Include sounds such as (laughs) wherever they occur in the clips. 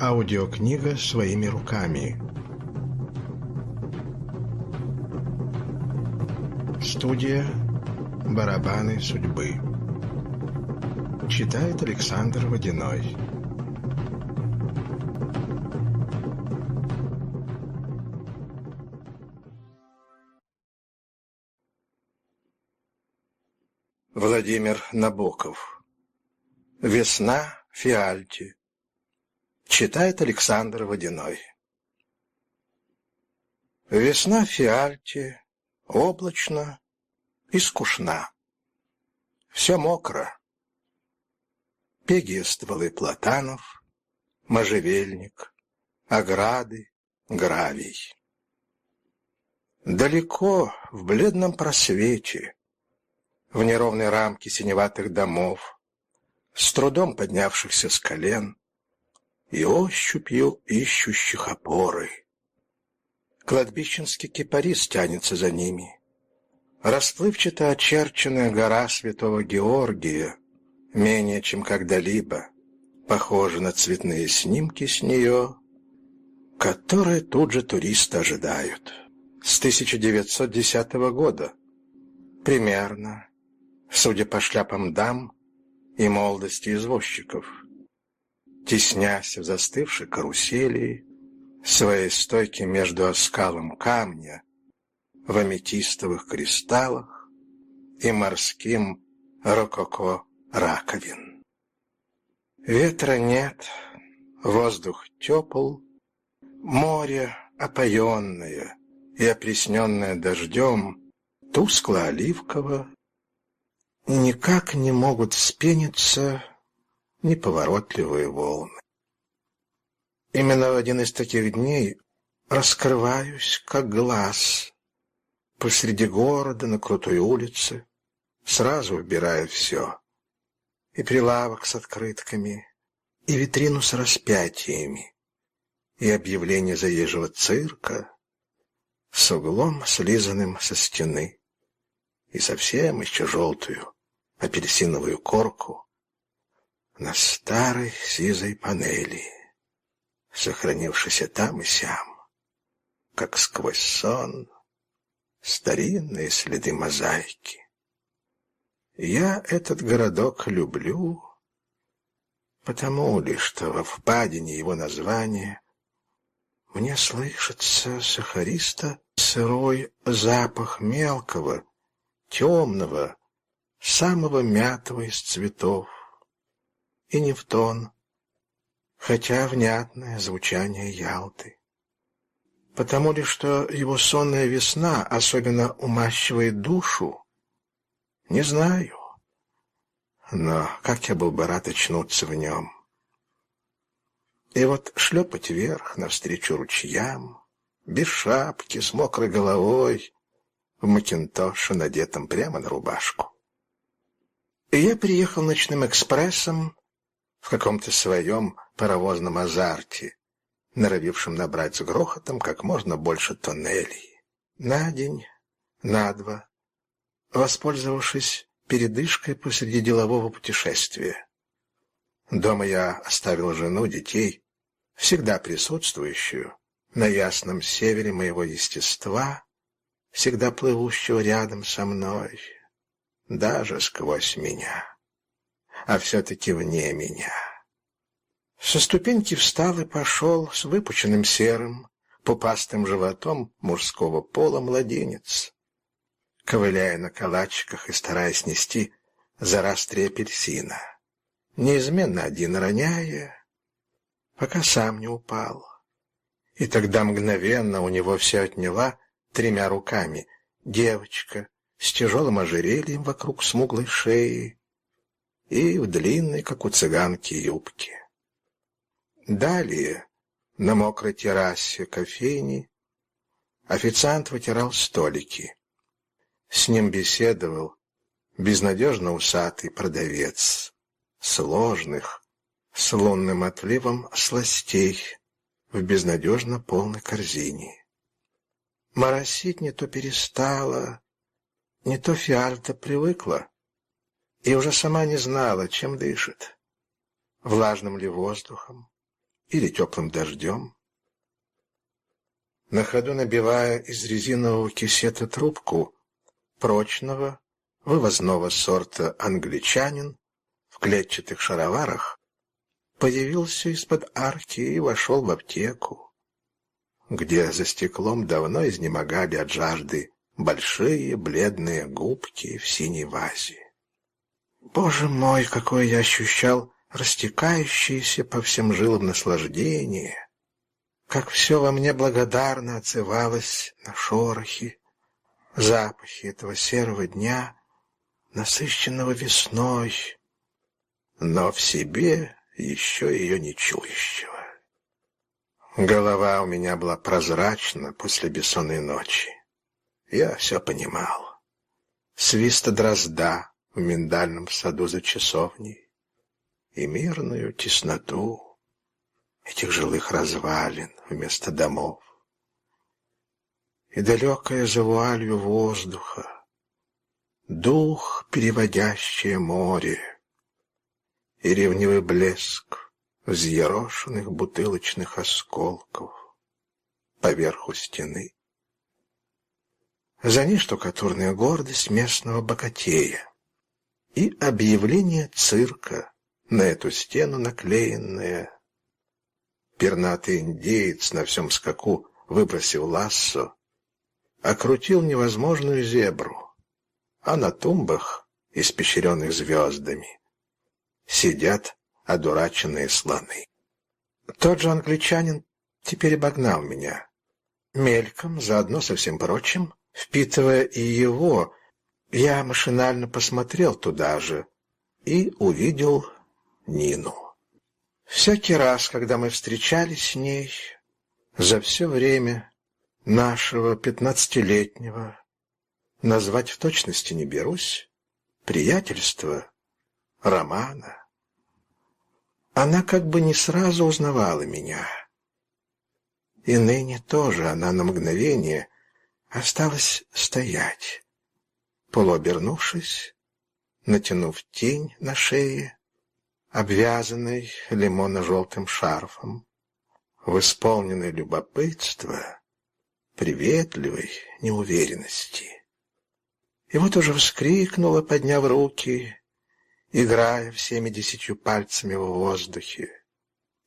Аудиокнига «Своими руками». Студия «Барабаны судьбы». Читает Александр Водяной. Владимир Набоков. Весна Фиальти. Читает Александр Водяной. Весна в Фиальте облачно и скучна. Все мокро. Пеги стволы платанов, можжевельник, ограды, гравий. Далеко, в бледном просвете, в неровной рамке синеватых домов, с трудом поднявшихся с колен, и ощупью ищущих опоры. Кладбищенский кипарис тянется за ними. Расплывчато очерченная гора святого Георгия, менее чем когда-либо, похожа на цветные снимки с нее, которые тут же туристы ожидают. С 1910 года, примерно, судя по шляпам дам и молодости извозчиков – теснясь в застывшей карусели, своей стойки между оскалом камня в аметистовых кристаллах и морским рококо раковин. Ветра нет, воздух тепл, море опоенное и опресненное дождем, тускло-оливково, никак не могут вспениться неповоротливые волны. Именно в один из таких дней раскрываюсь, как глаз, посреди города на крутой улице, сразу убираю все. И прилавок с открытками, и витрину с распятиями, и объявление заезжего цирка с углом, слизанным со стены, и совсем еще желтую апельсиновую корку, на старой сизой панели, сохранившейся там и сям, как сквозь сон, старинные следы мозаики. Я этот городок люблю, потому ли, что во впадине его названия мне слышится сахаристо сырой запах мелкого, темного, самого мятого из цветов и не в тон, хотя внятное звучание Ялты. Потому ли, что его сонная весна особенно умащивает душу? Не знаю. Но как я был бы рад очнуться в нем. И вот шлепать вверх навстречу ручьям, без шапки, с мокрой головой, в макинтоше, надетом прямо на рубашку. И я приехал ночным экспрессом в каком-то своем паровозном азарте, норовившем набрать с грохотом как можно больше тоннелей. На день, на два, воспользовавшись передышкой посреди делового путешествия. Дома я оставил жену, детей, всегда присутствующую на ясном севере моего естества, всегда плывущего рядом со мной, даже сквозь меня а все-таки вне меня. Со ступеньки встал и пошел с выпученным серым, пупастым животом мужского пола младенец, ковыляя на калачиках и стараясь нести за растрия апельсина, неизменно один роняя, пока сам не упал. И тогда мгновенно у него все отняла тремя руками девочка с тяжелым ожерельем вокруг смуглой шеи, и в длинной, как у цыганки, юбке. Далее, на мокрой террасе кофейни, официант вытирал столики. С ним беседовал безнадежно усатый продавец сложных, с лунным отливом сластей в безнадежно полной корзине. Моросить не то перестала, не то фиальта привыкла и уже сама не знала, чем дышит. Влажным ли воздухом, или теплым дождем. На ходу набивая из резинового кисета трубку прочного, вывозного сорта англичанин в клетчатых шароварах, появился из-под арки и вошел в аптеку, где за стеклом давно изнемогали от жажды большие бледные губки в синей вазе. Боже мой, какое я ощущал растекающееся по всем жилам наслаждение! Как все во мне благодарно отзывалось на шорохи, запахи этого серого дня, насыщенного весной, но в себе еще ее не чующего. Голова у меня была прозрачна после бессонной ночи. Я все понимал. Свиста дрозда в миндальном саду за часовней и мирную тесноту этих жилых развалин вместо домов и далекое за вуалью воздуха, дух, переводящее море, и ревнивый блеск взъерошенных бутылочных осколков поверху стены. За ней штукатурная гордость местного богатея и объявление цирка на эту стену наклеенное. Пернатый индеец на всем скаку выбросил лассо, окрутил невозможную зебру, а на тумбах, испещренных звездами, сидят одураченные слоны. Тот же англичанин теперь обогнал меня. Мельком, заодно со всем прочим, впитывая и его, я машинально посмотрел туда же и увидел Нину. Всякий раз, когда мы встречались с ней, за все время нашего пятнадцатилетнего, назвать в точности не берусь, приятельства, романа, она как бы не сразу узнавала меня. И ныне тоже она на мгновение осталась стоять, полуобернувшись, натянув тень на шее, обвязанной лимонно-желтым шарфом, в исполненной любопытства, приветливой неуверенности. И вот уже вскрикнула, подняв руки, играя всеми десятью пальцами в воздухе,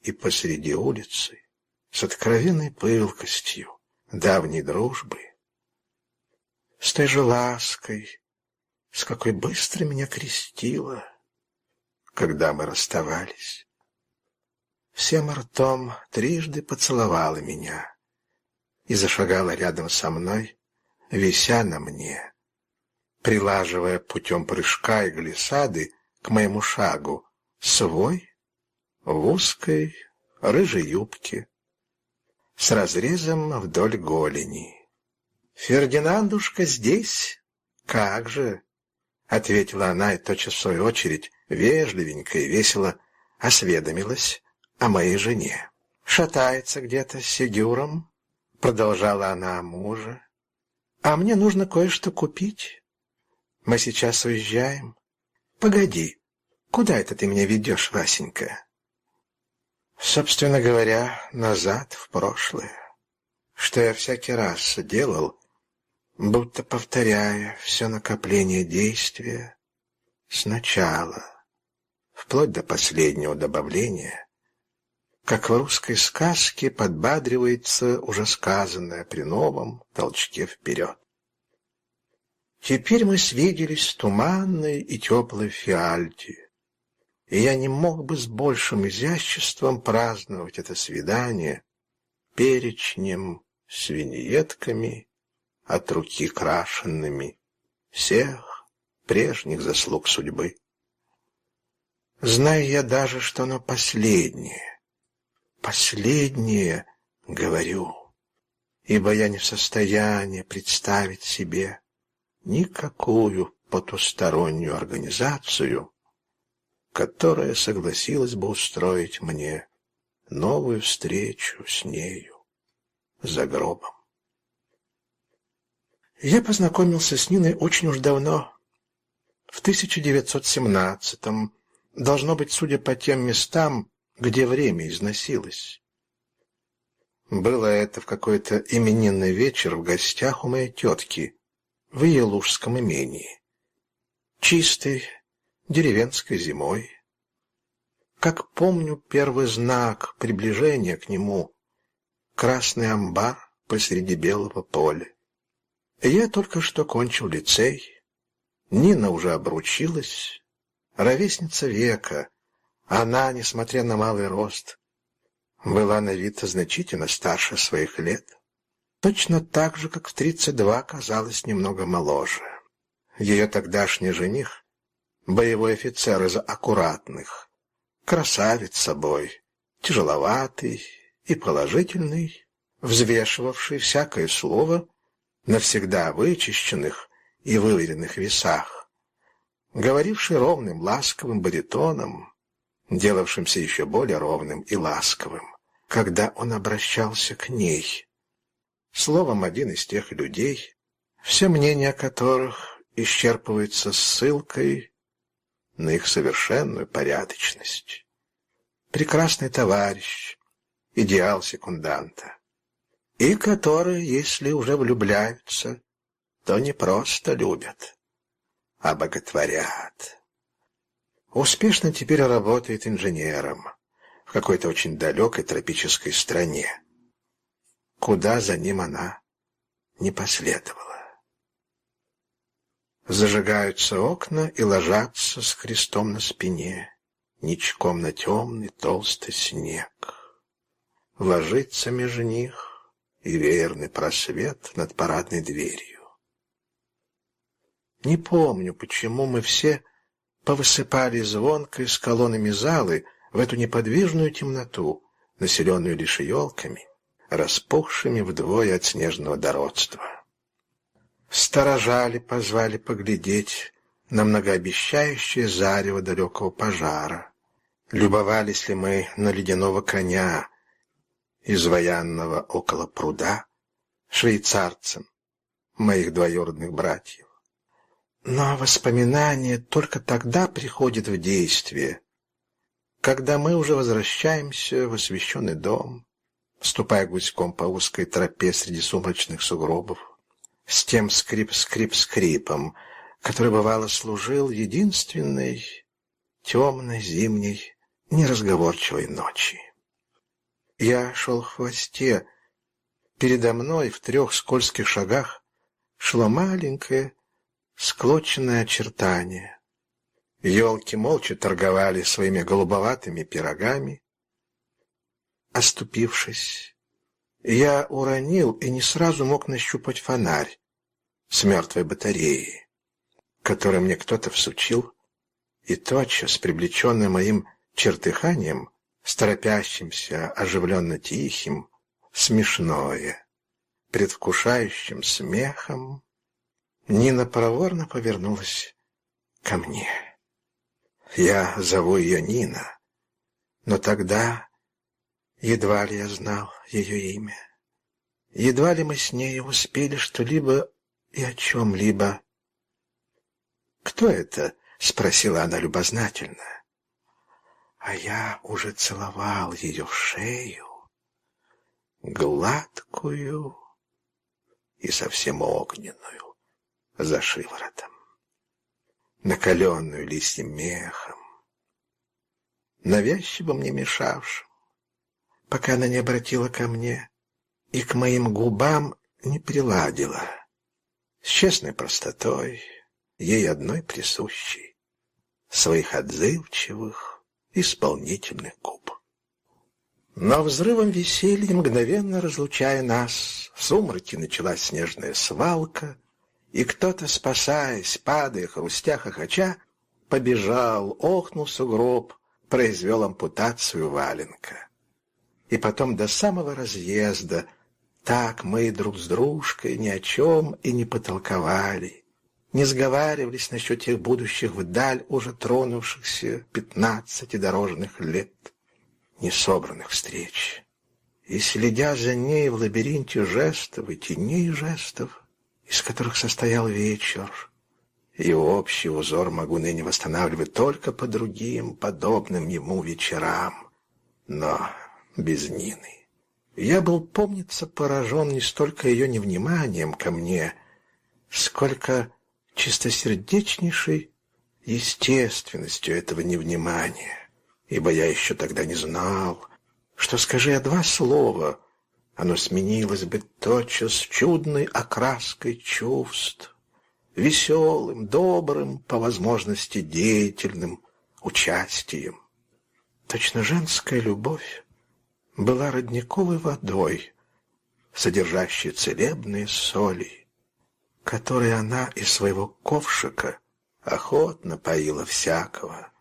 и посреди улицы, с откровенной пылкостью давней дружбы, с той же лаской, с какой быстро меня крестила, когда мы расставались. Всем ртом трижды поцеловала меня и зашагала рядом со мной, вися на мне, прилаживая путем прыжка и глиссады к моему шагу свой в узкой рыжей юбке с разрезом вдоль голени. «Фердинандушка здесь? Как же!» — ответила она и тотчас в свою очередь вежливенько и весело осведомилась о моей жене. «Шатается где-то с Сигюром», — продолжала она о муже. «А мне нужно кое-что купить. Мы сейчас уезжаем. Погоди, куда это ты меня ведешь, Васенька? Собственно говоря, назад, в прошлое. Что я всякий раз делал, будто повторяя все накопление действия сначала, вплоть до последнего добавления, как в русской сказке подбадривается уже сказанное при новом толчке вперед. Теперь мы свиделись в туманной и теплой фиальте, и я не мог бы с большим изяществом праздновать это свидание перечнем с виньетками от руки крашенными всех прежних заслуг судьбы. Знаю я даже, что оно последнее, последнее, говорю, ибо я не в состоянии представить себе, никакую потустороннюю организацию, которая согласилась бы устроить мне новую встречу с нею за гробом. Я познакомился с Ниной очень уж давно, в 1917-м, должно быть, судя по тем местам, где время износилось. Было это в какой-то именинный вечер в гостях у моей тетки в ее лужском имении. Чистой деревенской зимой. Как помню первый знак приближения к нему — красный амбар посреди белого поля. Я только что кончил лицей. Нина уже обручилась, ровесница века. Она, несмотря на малый рост, была на вид значительно старше своих лет. Точно так же, как в тридцать два казалась немного моложе. Ее тогдашний жених, боевой офицер из аккуратных, красавец собой, тяжеловатый и положительный, взвешивавший всякое слово на всегда вычищенных и выверенных весах, говоривший ровным, ласковым баритоном, делавшимся еще более ровным и ласковым, когда он обращался к ней. Словом, один из тех людей, все мнения которых исчерпывается ссылкой на их совершенную порядочность. Прекрасный товарищ, идеал секунданта, и которые, если уже влюбляются, то не просто любят, а боготворят. Успешно теперь работает инженером в какой-то очень далекой тропической стране, куда за ним она не последовала. Зажигаются окна и ложатся с крестом на спине, Ничком на темный толстый снег. Ложится меж них и верный просвет над парадной дверью. Не помню, почему мы все повысыпали звонко из колоннами залы в эту неподвижную темноту, населенную лишь елками, распухшими вдвое от снежного дородства. Сторожали, позвали поглядеть на многообещающее зарево далекого пожара. Любовались ли мы на ледяного коня, изваянного около пруда, швейцарцем моих двоюродных братьев. Но воспоминание только тогда приходит в действие, когда мы уже возвращаемся в освещенный дом, ступая гуськом по узкой тропе среди сумрачных сугробов, с тем скрип-скрип-скрипом, который, бывало, служил единственной темной зимней неразговорчивой ночи. Я шел в хвосте. Передо мной в трех скользких шагах шло маленькое, склоченное очертание. Елки молча торговали своими голубоватыми пирогами. Оступившись, я уронил и не сразу мог нащупать фонарь с мертвой батареей, который мне кто-то всучил, и тотчас, привлеченный моим чертыханием, с торопящимся, оживленно тихим, смешное, предвкушающим смехом, Нина проворно повернулась ко мне. Я зову ее Нина, но тогда едва ли я знал ее имя. Едва ли мы с ней успели что-либо и о чем-либо. «Кто это?» — спросила она любознательно. А я уже целовал ее в шею, гладкую и совсем огненную за шиворотом, накаленную листьем мехом, навязчиво мне мешавшим, пока она не обратила ко мне и к моим губам не приладила, с честной простотой, ей одной присущей, своих отзывчивых, исполнительных губ. Но взрывом веселья, мгновенно разлучая нас, в сумраке началась снежная свалка, и кто-то, спасаясь, падая, хрустя, хохоча, побежал, охнул сугроб, произвел ампутацию валенка. И потом до самого разъезда так мы друг с дружкой ни о чем и не потолковали, не сговаривались насчет тех будущих вдаль уже тронувшихся пятнадцати дорожных лет, несобранных встреч. И, следя за ней в лабиринте жестов и теней жестов, из которых состоял вечер. И общий узор могу ныне восстанавливать только по другим, подобным ему вечерам. но без Нины. Я был, помнится, поражен не столько ее невниманием ко мне, сколько чистосердечнейшей естественностью этого невнимания, ибо я еще тогда не знал, что, скажи я два слова, оно сменилось бы тотчас чудной окраской чувств, веселым, добрым, по возможности деятельным участием. Точно женская любовь была родниковой водой, содержащей целебные соли, которые она из своего ковшика охотно поила всякого.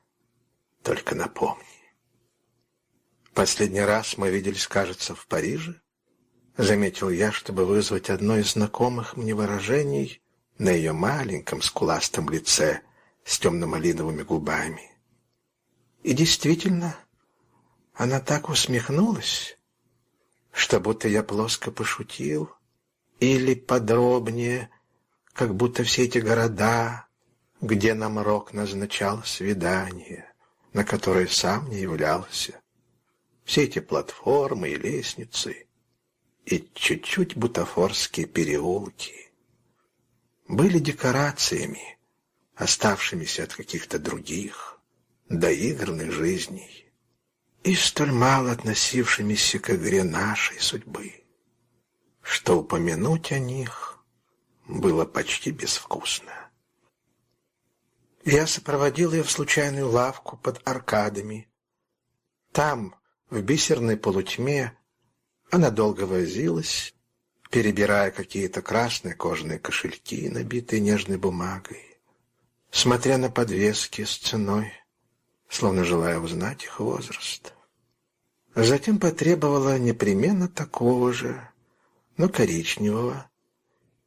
Только напомни. Последний раз мы виделись, кажется, в Париже. Заметил я, чтобы вызвать одно из знакомых мне выражений на ее маленьком скуластом лице с темно-малиновыми губами. И действительно, она так усмехнулась, что будто я плоско пошутил, или подробнее, как будто все эти города, где нам Рок назначал свидание, на которое сам не являлся, все эти платформы и лестницы — и чуть-чуть бутафорские переулки. Были декорациями, оставшимися от каких-то других, доигранных жизней и столь мало относившимися к игре нашей судьбы, что упомянуть о них было почти безвкусно. Я сопроводил ее в случайную лавку под аркадами. Там, в бисерной полутьме, она долго возилась, перебирая какие-то красные кожаные кошельки, набитые нежной бумагой, смотря на подвески с ценой, словно желая узнать их возраст. Затем потребовала непременно такого же, но коричневого,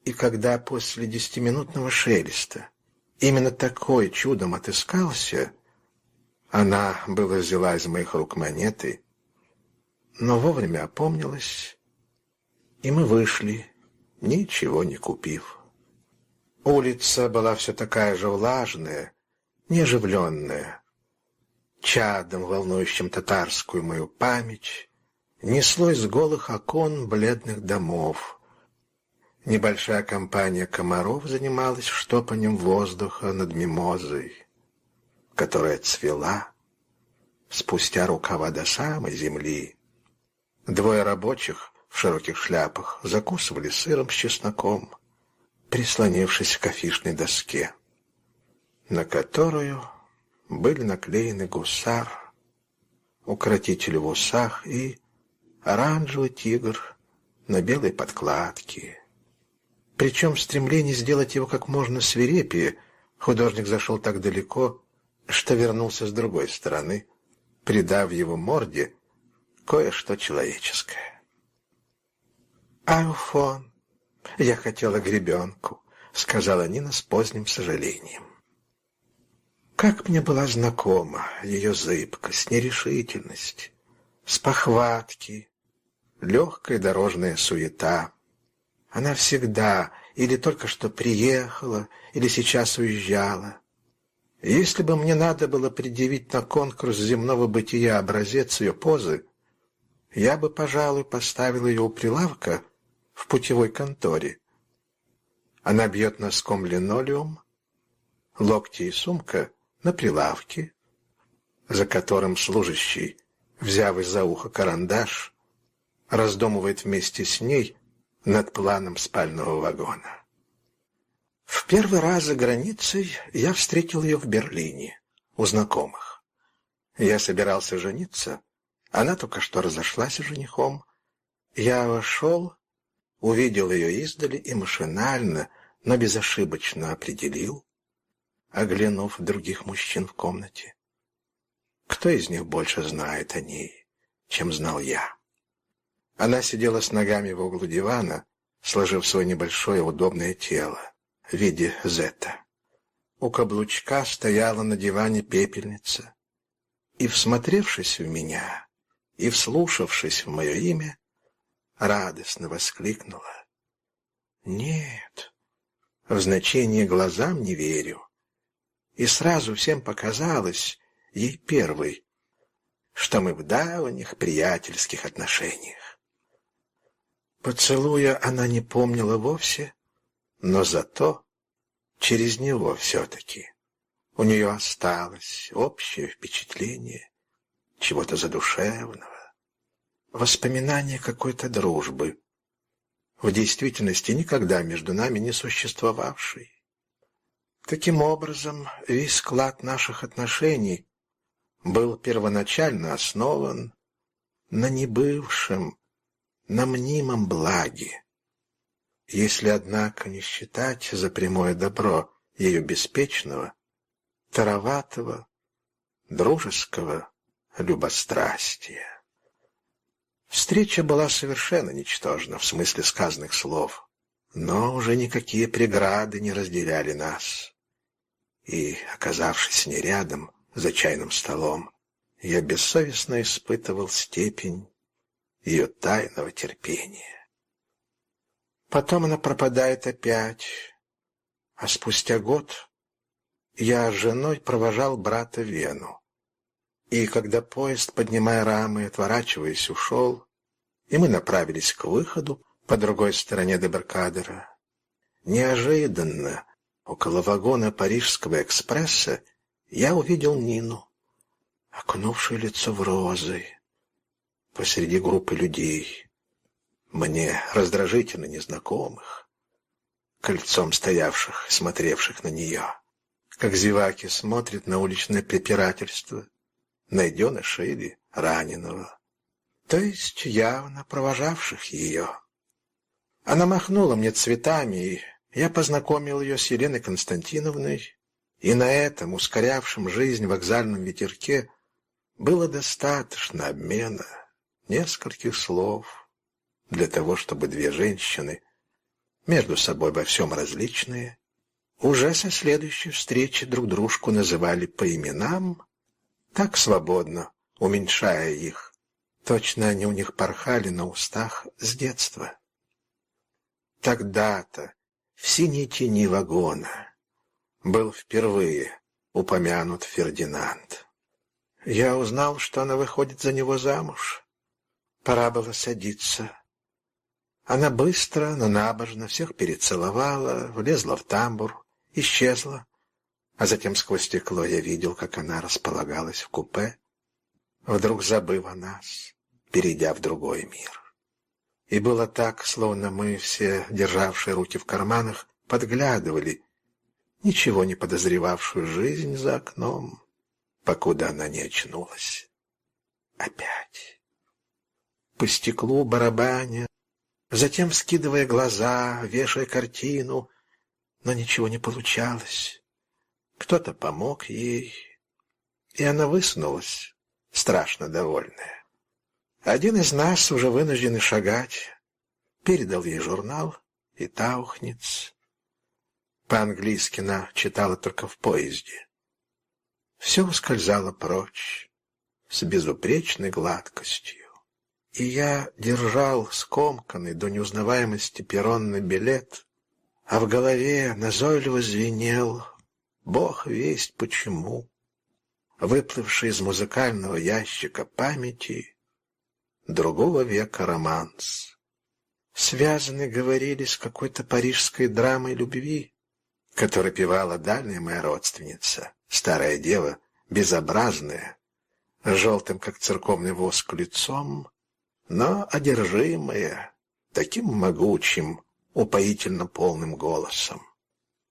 и когда после десятиминутного шелеста именно такой чудом отыскался, она было взяла из моих рук монеты но вовремя опомнилась, и мы вышли, ничего не купив. Улица была все такая же влажная, неоживленная. Чадом, волнующим татарскую мою память, несло из голых окон бледных домов. Небольшая компания комаров занималась штопанием воздуха над мимозой, которая цвела спустя рукава до самой земли. Двое рабочих в широких шляпах закусывали сыром с чесноком, прислонившись к афишной доске, на которую были наклеены гусар, укротитель в усах и оранжевый тигр на белой подкладке. Причем в стремлении сделать его как можно свирепее художник зашел так далеко, что вернулся с другой стороны, придав его морде кое-что человеческое. «Ауфон, я хотела гребенку», — сказала Нина с поздним сожалением. Как мне была знакома ее зыбкость, нерешительность, спохватки, легкая дорожная суета. Она всегда или только что приехала, или сейчас уезжала. Если бы мне надо было предъявить на конкурс земного бытия образец ее позы, я бы, пожалуй, поставил ее у прилавка в путевой конторе. Она бьет носком линолеум, локти и сумка на прилавке, за которым служащий, взяв из-за уха карандаш, раздумывает вместе с ней над планом спального вагона. В первый раз за границей я встретил ее в Берлине, у знакомых. Я собирался жениться, она только что разошлась с женихом. Я вошел, увидел ее издали и машинально, но безошибочно определил, оглянув других мужчин в комнате. Кто из них больше знает о ней, чем знал я? Она сидела с ногами в углу дивана, сложив свое небольшое удобное тело в виде зета. У каблучка стояла на диване пепельница, и, всмотревшись в меня, и, вслушавшись в мое имя, радостно воскликнула. «Нет, в значение глазам не верю». И сразу всем показалось, ей первой, что мы в давних приятельских отношениях. Поцелуя она не помнила вовсе, но зато через него все-таки у нее осталось общее впечатление чего-то задушевного, воспоминание какой-то дружбы, в действительности никогда между нами не существовавшей. Таким образом, весь склад наших отношений был первоначально основан на небывшем, на мнимом благе. Если, однако, не считать за прямое добро ее беспечного, тароватого, дружеского любострастия. Встреча была совершенно ничтожна в смысле сказанных слов, но уже никакие преграды не разделяли нас. И, оказавшись с ней рядом, за чайным столом, я бессовестно испытывал степень ее тайного терпения. Потом она пропадает опять, а спустя год я с женой провожал брата в Вену. И когда поезд, поднимая рамы, отворачиваясь, ушел, и мы направились к выходу по другой стороне Деберкадера, неожиданно около вагона Парижского экспресса я увидел Нину, окунувшую лицо в розы, посреди группы людей, мне раздражительно незнакомых, кольцом стоявших, смотревших на нее, как зеваки смотрят на уличное препирательство, найденыша или раненого, то есть явно провожавших ее. Она махнула мне цветами, и я познакомил ее с Еленой Константиновной, и на этом, ускорявшем жизнь вокзальном ветерке, было достаточно обмена нескольких слов для того, чтобы две женщины, между собой во всем различные, уже со следующей встречи друг дружку называли по именам, так свободно, уменьшая их. Точно они у них порхали на устах с детства. Тогда-то, в синей тени вагона, был впервые упомянут Фердинанд. Я узнал, что она выходит за него замуж. Пора было садиться. Она быстро, но набожно всех перецеловала, влезла в тамбур, исчезла. А затем сквозь стекло я видел, как она располагалась в купе, вдруг забыв о нас, перейдя в другой мир. И было так, словно мы все, державшие руки в карманах, подглядывали ничего не подозревавшую жизнь за окном, покуда она не очнулась. Опять. По стеклу барабаня, затем вскидывая глаза, вешая картину, но ничего не получалось. Кто-то помог ей, и она высунулась, страшно довольная. Один из нас, уже вынужденный шагать, передал ей журнал и таухниц. По-английски она читала только в поезде. Все ускользало прочь с безупречной гладкостью. И я держал скомканный до неузнаваемости перронный билет, а в голове назойливо звенел «Бог весть почему», выплывший из музыкального ящика памяти другого века романс. Связаны говорили с какой-то парижской драмой любви, который певала дальняя моя родственница, старая дева, безобразная, желтым, как церковный воск, лицом, но одержимая таким могучим, упоительно полным голосом,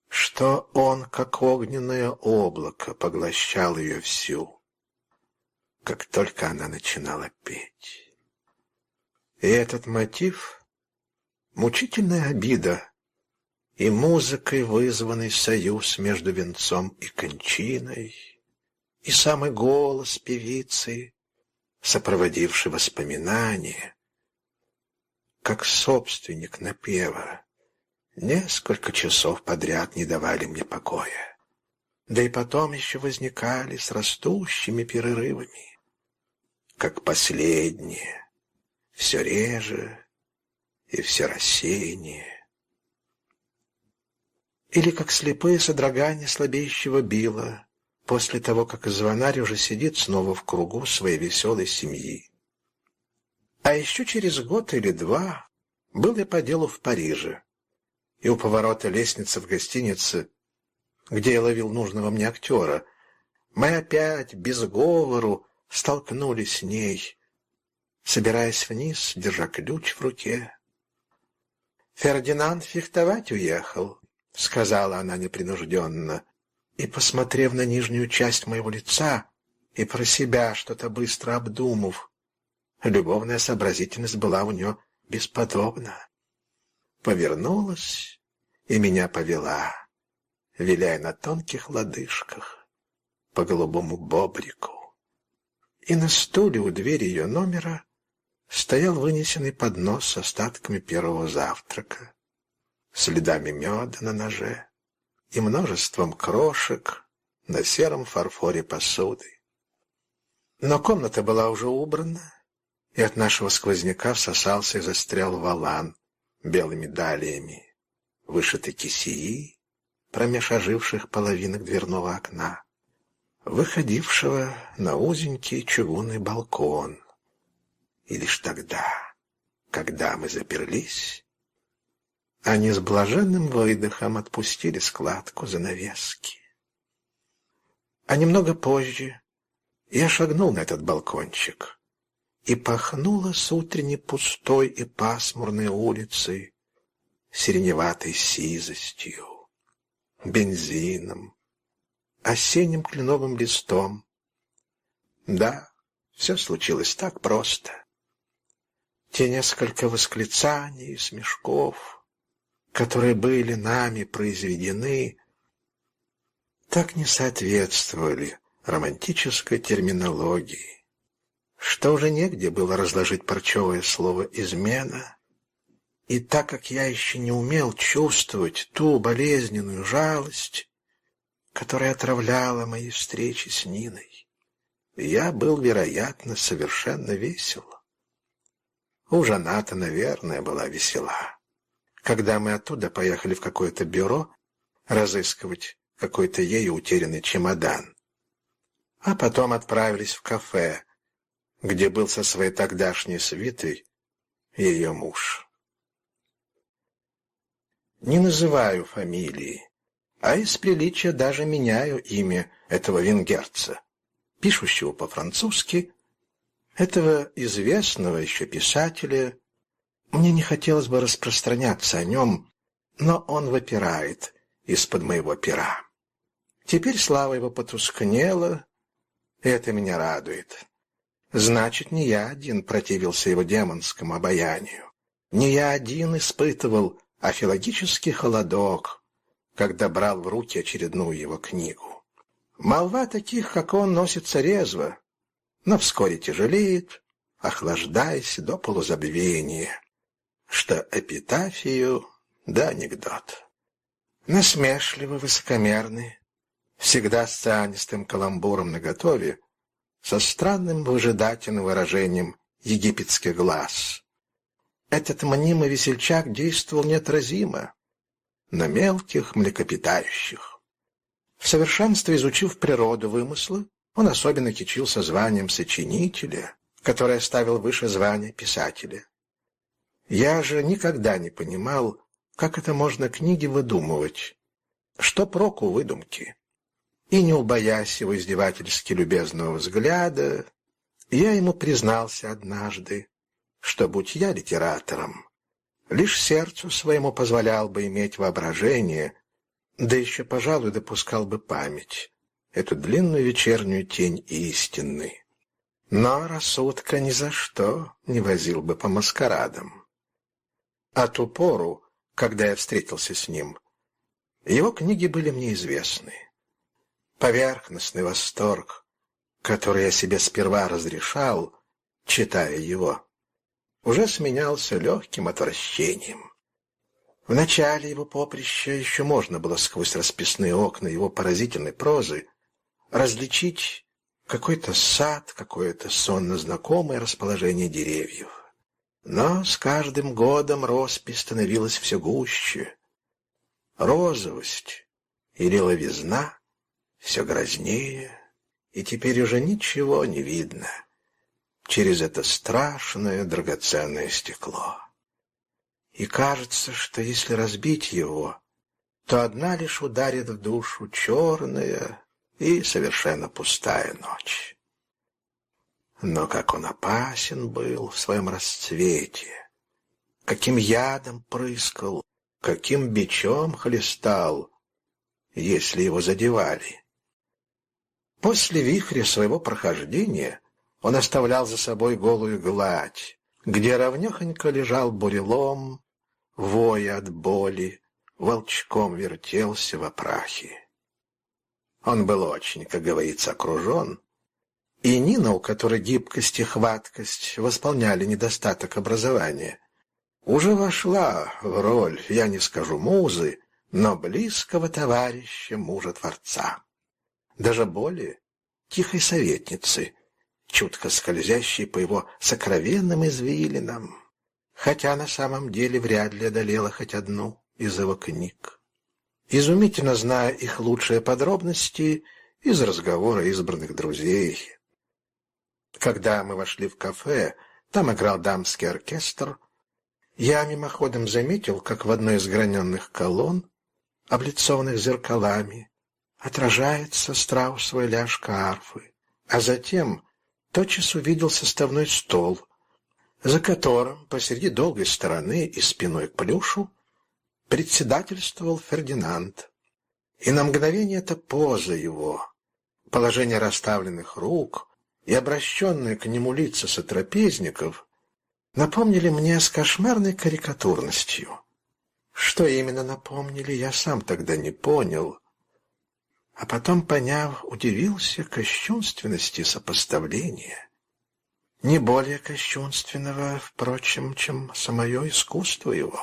что он, как огненное облако, поглощал ее всю, как только она начинала петь. И этот мотив — мучительная обида — и музыкой вызванный союз между венцом и кончиной, и самый голос певицы, сопроводивший воспоминания, как собственник напева, несколько часов подряд не давали мне покоя. Да и потом еще возникали с растущими перерывами, как последние, все реже и все рассеяннее или как слепые содрогания слабеющего била, после того, как звонарь уже сидит снова в кругу своей веселой семьи. А еще через год или два был я по делу в Париже, и у поворота лестницы в гостинице, где я ловил нужного мне актера, мы опять, без говору, столкнулись с ней, собираясь вниз, держа ключ в руке. «Фердинанд фехтовать уехал», — сказала она непринужденно, и, посмотрев на нижнюю часть моего лица и про себя что-то быстро обдумав, любовная сообразительность была у нее бесподобна. Повернулась и меня повела, виляя на тонких лодыжках по голубому бобрику. И на стуле у двери ее номера стоял вынесенный поднос с остатками первого завтрака, следами меда на ноже и множеством крошек на сером фарфоре посуды. Но комната была уже убрана, и от нашего сквозняка всосался и застрял валан белыми далиями, вышитый кисии, промеж оживших половинок дверного окна, выходившего на узенький чугунный балкон. И лишь тогда, когда мы заперлись, они с блаженным выдохом отпустили складку занавески. А немного позже я шагнул на этот балкончик, и пахнуло с утренней пустой и пасмурной улицей сиреневатой сизостью, бензином, осенним кленовым листом. Да, все случилось так просто. Те несколько восклицаний и смешков, которые были нами произведены, так не соответствовали романтической терминологии, что уже негде было разложить парчевое слово «измена», и так как я еще не умел чувствовать ту болезненную жалость, которая отравляла мои встречи с Ниной, я был, вероятно, совершенно весел. Уж она-то, наверное, была весела. Когда мы оттуда поехали в какое-то бюро разыскивать какой-то ею утерянный чемодан, а потом отправились в кафе, где был со своей тогдашней свитой ее муж. Не называю фамилии, а из приличия даже меняю имя этого венгерца, пишущего по-французски, этого известного еще писателя. Мне не хотелось бы распространяться о нем, но он выпирает из-под моего пера. Теперь слава его потускнела, и это меня радует. Значит, не я один противился его демонскому обаянию. Не я один испытывал афилогический холодок, когда брал в руки очередную его книгу. Молва таких, как он, носится резво, но вскоре тяжелеет, охлаждаясь до полузабвения, что эпитафию да анекдот. Насмешливо высокомерный, всегда с цианистым каламбуром наготове, со странным выжидательным выражением египетских глаз, этот мнимый весельчак действовал неотразимо на мелких млекопитающих. В совершенстве изучив природу вымысла, он особенно кичился званием сочинителя, которое ставил выше звания писателя. Я же никогда не понимал, как это можно книги выдумывать. Что проку выдумки? И не убоясь его издевательски любезного взгляда, я ему признался однажды, что, будь я литератором, лишь сердцу своему позволял бы иметь воображение, да еще, пожалуй, допускал бы память, эту длинную вечернюю тень истины. Но рассудка ни за что не возил бы по маскарадам. А ту пору, когда я встретился с ним, его книги были мне известны. Поверхностный восторг, который я себе сперва разрешал, читая его, уже сменялся легким отвращением. В начале его поприща еще можно было сквозь расписные окна его поразительной прозы различить какой-то сад, какое-то сонно знакомое расположение деревьев. Но с каждым годом роспись становилась все гуще. Розовость и лиловизна все грознее, и теперь уже ничего не видно через это страшное драгоценное стекло. И кажется, что если разбить его, то одна лишь ударит в душу черная и совершенно пустая ночь. Но как он опасен был в своем расцвете, каким ядом прыскал, каким бичом хлестал, если его задевали. После вихря своего прохождения он оставлял за собой голую гладь, где ровнехонько лежал бурелом, воя от боли, волчком вертелся в опрахе. Он был очень, как говорится, окружен, и Нина, у которой гибкость и хваткость восполняли недостаток образования, уже вошла в роль, я не скажу музы, но близкого товарища мужа-творца. Даже более тихой советницы, чутко скользящей по его сокровенным извилинам, хотя на самом деле вряд ли одолела хоть одну из его книг. Изумительно зная их лучшие подробности из разговора избранных друзей. Когда мы вошли в кафе, там играл дамский оркестр, я мимоходом заметил, как в одной из граненных колонн, облицованных зеркалами, отражается страусовая ляжка арфы, а затем тотчас увидел составной стол, за которым посреди долгой стороны и спиной к плюшу председательствовал Фердинанд. И на мгновение эта поза его, положение расставленных рук и обращенные к нему лица сотрапезников напомнили мне с кошмарной карикатурностью. Что именно напомнили, я сам тогда не понял, а потом, поняв, удивился кощунственности сопоставления. Не более кощунственного, впрочем, чем самое искусство его.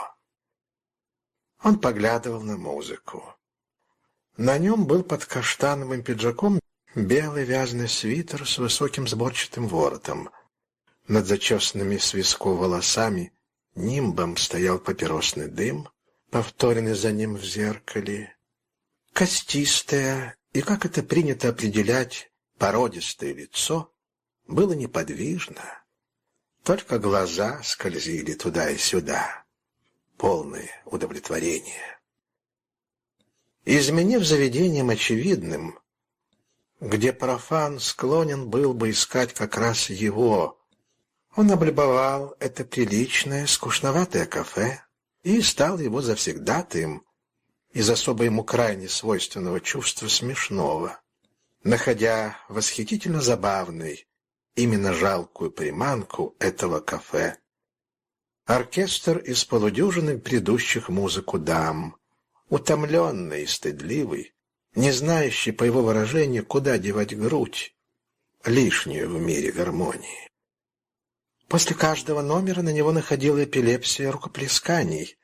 Он поглядывал на музыку. На нем был под каштановым пиджаком белый вязаный свитер с высоким сборчатым воротом. Над зачесанными с волосами нимбом стоял папиросный дым, повторенный за ним в зеркале. Костистое и, как это принято определять, породистое лицо было неподвижно. Только глаза скользили туда и сюда полное удовлетворение. Изменив заведением очевидным, где профан склонен был бы искать как раз его, он облюбовал это приличное, скучноватое кафе и стал его завсегдатаем из особо ему крайне свойственного чувства смешного, находя восхитительно забавной именно жалкую приманку этого кафе. Оркестр из полудюжины предыдущих музыку дам, утомленный и стыдливый, не знающий, по его выражению, куда девать грудь, лишнюю в мире гармонии. После каждого номера на него находила эпилепсия рукоплесканий,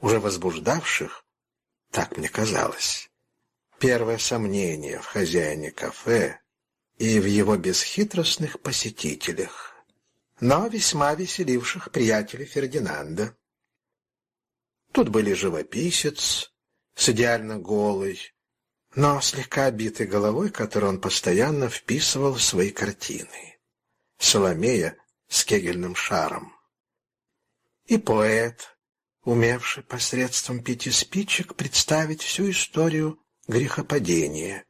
уже возбуждавших, так мне казалось, первое сомнение в хозяине кафе и в его бесхитростных посетителях но весьма веселивших приятелей Фердинанда. Тут были живописец с идеально голой, но слегка обитой головой, которую он постоянно вписывал в свои картины. Соломея с кегельным шаром. И поэт, умевший посредством пяти спичек представить всю историю грехопадения.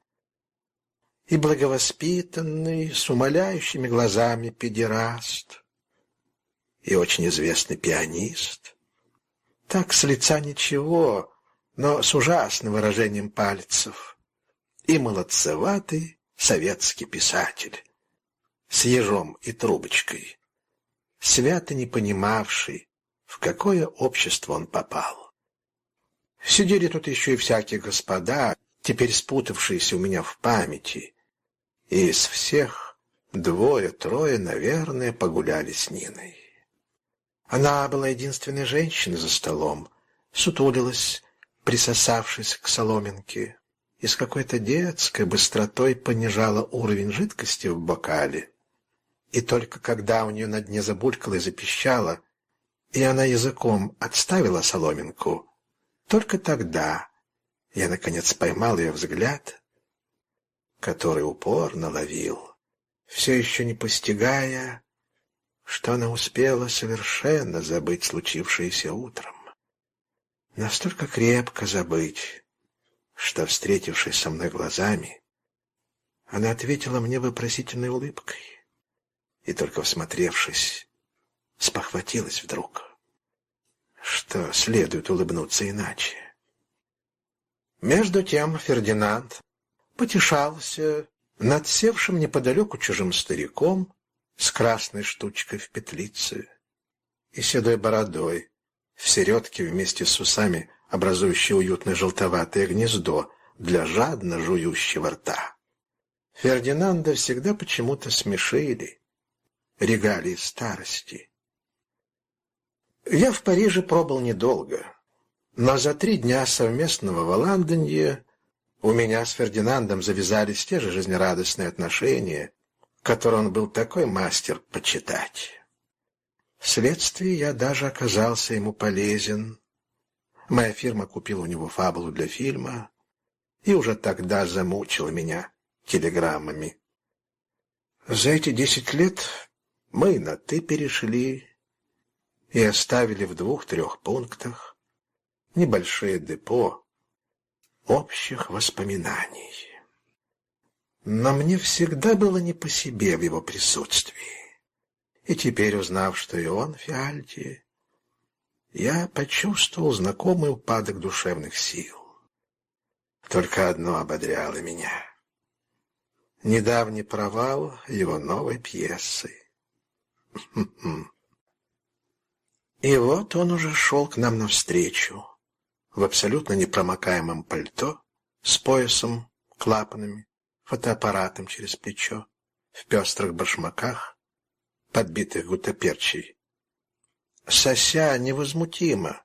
И благовоспитанный, с умоляющими глазами педераст, и очень известный пианист. Так с лица ничего, но с ужасным выражением пальцев. И молодцеватый советский писатель с ежом и трубочкой, свято не понимавший, в какое общество он попал. Сидели тут еще и всякие господа, теперь спутавшиеся у меня в памяти, и из всех двое-трое, наверное, погуляли с Ниной. Она была единственной женщиной за столом, сутулилась, присосавшись к соломинке, и с какой-то детской быстротой понижала уровень жидкости в бокале. И только когда у нее на дне забулькало и запищало, и она языком отставила соломинку, только тогда я, наконец, поймал ее взгляд который упорно ловил, все еще не постигая, что она успела совершенно забыть случившееся утром. Настолько крепко забыть, что, встретившись со мной глазами, она ответила мне вопросительной улыбкой и, только всмотревшись, спохватилась вдруг, что следует улыбнуться иначе. Между тем Фердинанд потешался над севшим неподалеку чужим стариком с красной штучкой в петлице и седой бородой, в середке вместе с усами, образующей уютное желтоватое гнездо для жадно жующего рта. Фердинанда всегда почему-то смешили регалии старости. Я в Париже пробыл недолго, но за три дня совместного валандонья у меня с Фердинандом завязались те же жизнерадостные отношения, которые он был такой мастер почитать. Вследствие я даже оказался ему полезен. Моя фирма купила у него фабулу для фильма и уже тогда замучила меня телеграммами. За эти десять лет мы на «ты» перешли и оставили в двух-трех пунктах небольшие депо общих воспоминаний. Но мне всегда было не по себе в его присутствии. И теперь, узнав, что и он Фиальти, я почувствовал знакомый упадок душевных сил. Только одно ободряло меня. Недавний провал его новой пьесы. (laughs) И вот он уже шел к нам навстречу, в абсолютно непромокаемом пальто, с поясом, клапанами, фотоаппаратом через плечо, в пестрых башмаках, подбитых гутоперчей. Сося невозмутимо,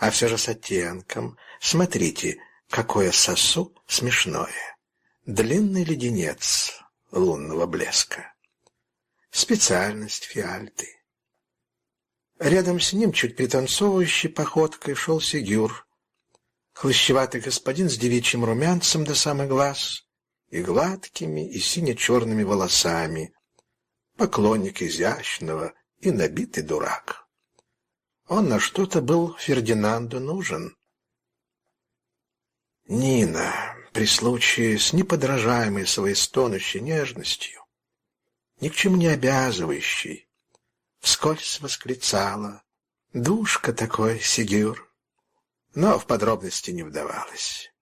а все же с оттенком. Смотрите, какое сосу смешное. Длинный леденец лунного блеска. Специальность фиальты. Рядом с ним, чуть пританцовывающей походкой, шел Сигюр, хлыщеватый господин с девичьим румянцем до самых глаз и гладкими и сине-черными волосами, поклонник изящного и набитый дурак. Он на что-то был Фердинанду нужен. Нина, при случае с неподражаемой своей стонущей нежностью, ни к чему не обязывающей, вскользь восклицала «Душка такой, Сигюр!» но в подробности не вдавалась.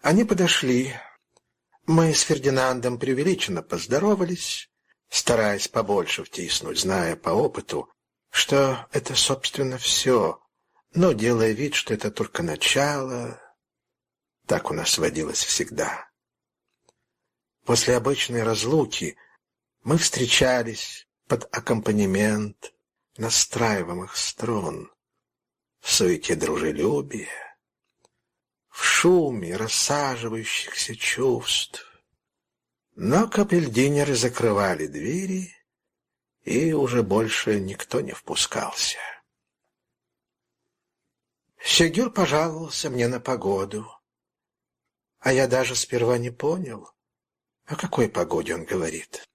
Они подошли. Мы с Фердинандом преувеличенно поздоровались, стараясь побольше втиснуть, зная по опыту, что это, собственно, все, но делая вид, что это только начало. Так у нас водилось всегда. После обычной разлуки мы встречались под аккомпанемент настраиваемых струн в суете дружелюбия, в шуме рассаживающихся чувств. Но капельдинеры закрывали двери, и уже больше никто не впускался. Сегюр пожаловался мне на погоду, а я даже сперва не понял, о какой погоде он говорит.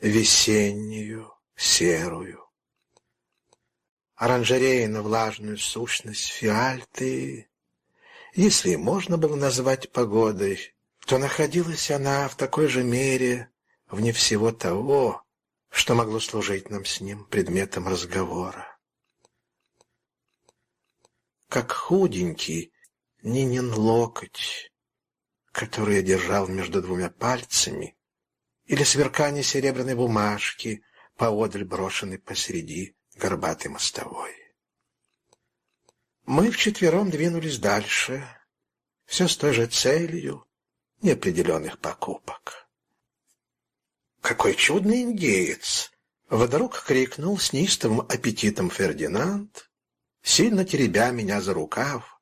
Весеннюю, серую, оранжерея влажную сущность фиальты, если можно было назвать погодой, то находилась она в такой же мере вне всего того, что могло служить нам с ним предметом разговора. Как худенький Нинин локоть, который я держал между двумя пальцами, или сверкание серебряной бумажки, поодаль брошенной посреди горбатой мостовой. Мы вчетвером двинулись дальше, все с той же целью неопределенных покупок. «Какой чудный индеец!» — вдруг крикнул с неистовым аппетитом Фердинанд, сильно теребя меня за рукав,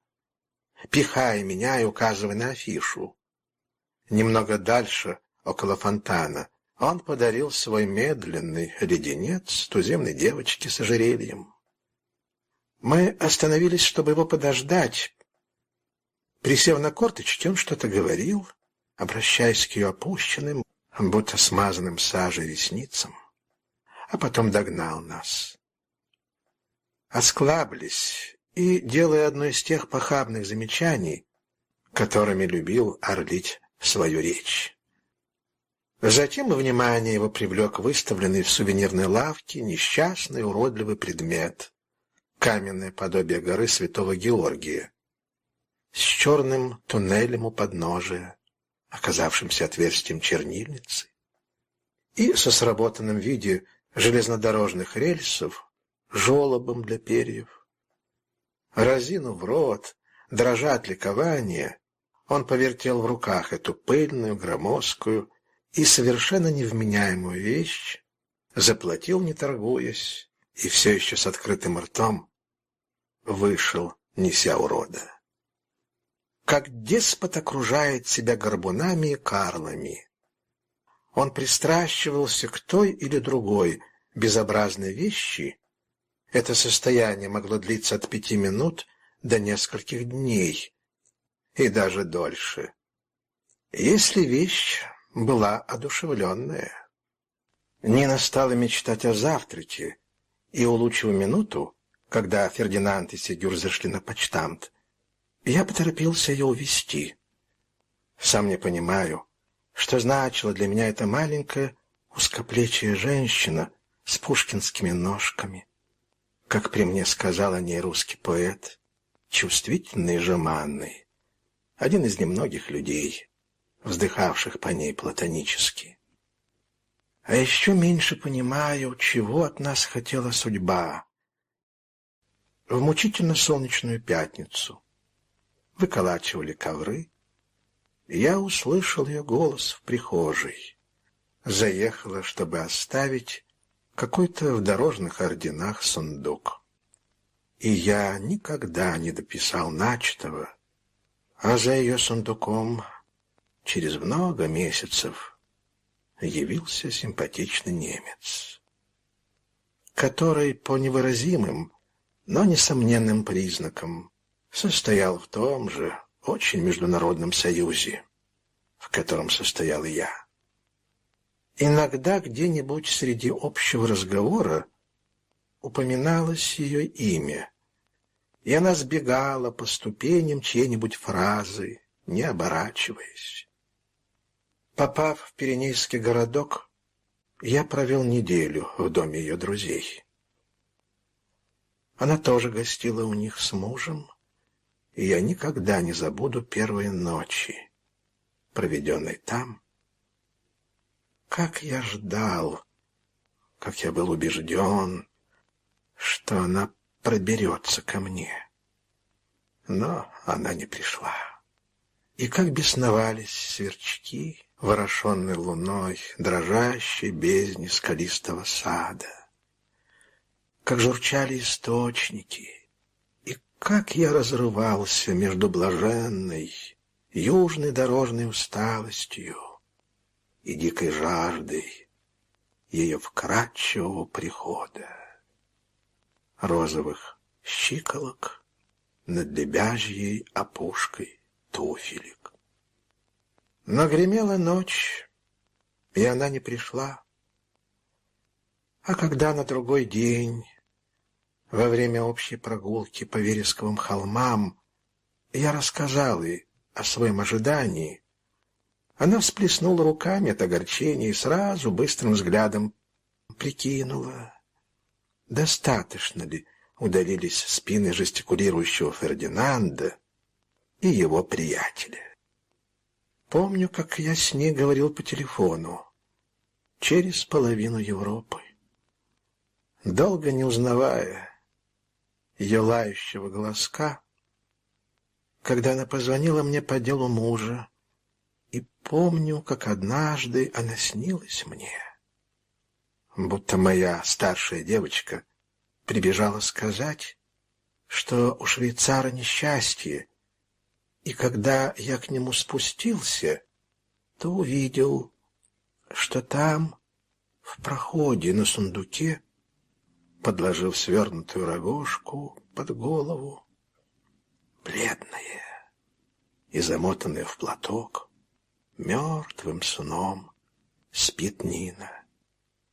пихая меня и указывая на афишу. Немного дальше, около фонтана, он подарил свой медленный леденец туземной девочке с ожерельем. Мы остановились, чтобы его подождать. Присев на корточки, он что-то говорил, обращаясь к ее опущенным, будто смазанным сажей ресницам, а потом догнал нас. Осклаблись и, делая одно из тех похабных замечаний, которыми любил орлить свою речь. Затем внимание его привлек выставленный в сувенирной лавке несчастный уродливый предмет — каменное подобие горы Святого Георгия с черным туннелем у подножия, оказавшимся отверстием чернильницы, и со сработанным в виде железнодорожных рельсов жолобом для перьев. Разинув рот, дрожа от ликования, он повертел в руках эту пыльную, громоздкую и совершенно невменяемую вещь, заплатил, не торгуясь, и все еще с открытым ртом вышел, неся урода. Как деспот окружает себя горбунами и карлами. Он пристращивался к той или другой безобразной вещи. Это состояние могло длиться от пяти минут до нескольких дней, и даже дольше. Если вещь была одушевленная. Нина стала мечтать о завтраке, и, улучив минуту, когда Фердинанд и Сигюр зашли на почтамт, я поторопился ее увести. Сам не понимаю, что значила для меня эта маленькая узкоплечья женщина с пушкинскими ножками. Как при мне сказал о ней русский поэт, чувствительный и жеманный, один из немногих людей, вздыхавших по ней платонически. А еще меньше понимаю, чего от нас хотела судьба. В мучительно солнечную пятницу выколачивали ковры, я услышал ее голос в прихожей. Заехала, чтобы оставить какой-то в дорожных орденах сундук. И я никогда не дописал начатого, а за ее сундуком через много месяцев явился симпатичный немец, который по невыразимым, но несомненным признакам состоял в том же очень международном союзе, в котором состоял и я. Иногда где-нибудь среди общего разговора упоминалось ее имя, и она сбегала по ступеням чьей-нибудь фразы, не оборачиваясь. Попав в Пиренейский городок, я провел неделю в доме ее друзей. Она тоже гостила у них с мужем, и я никогда не забуду первые ночи, проведенной там. Как я ждал, как я был убежден, что она проберется ко мне. Но она не пришла. И как бесновались сверчки, ворошенной луной, дрожащей бездне скалистого сада. Как журчали источники, как я разрывался между блаженной, южной дорожной усталостью и дикой жаждой ее вкрадчивого прихода. Розовых щиколок над лебяжьей опушкой туфелек. Но гремела ночь, и она не пришла. А когда на другой день, во время общей прогулки по вересковым холмам, я рассказал ей о своем ожидании, она всплеснула руками от огорчения и сразу быстрым взглядом прикинула, достаточно ли удалились спины жестикулирующего Фердинанда и его приятеля. Помню, как я с ней говорил по телефону. Через половину Европы. Долго не узнавая ее лающего голоска, когда она позвонила мне по делу мужа, и помню, как однажды она снилась мне. Будто моя старшая девочка прибежала сказать, что у швейцара несчастье, и когда я к нему спустился, то увидел, что там, в проходе на сундуке, подложив свернутую рогожку под голову, бледная и замотанная в платок, Мертвым сном спит Нина,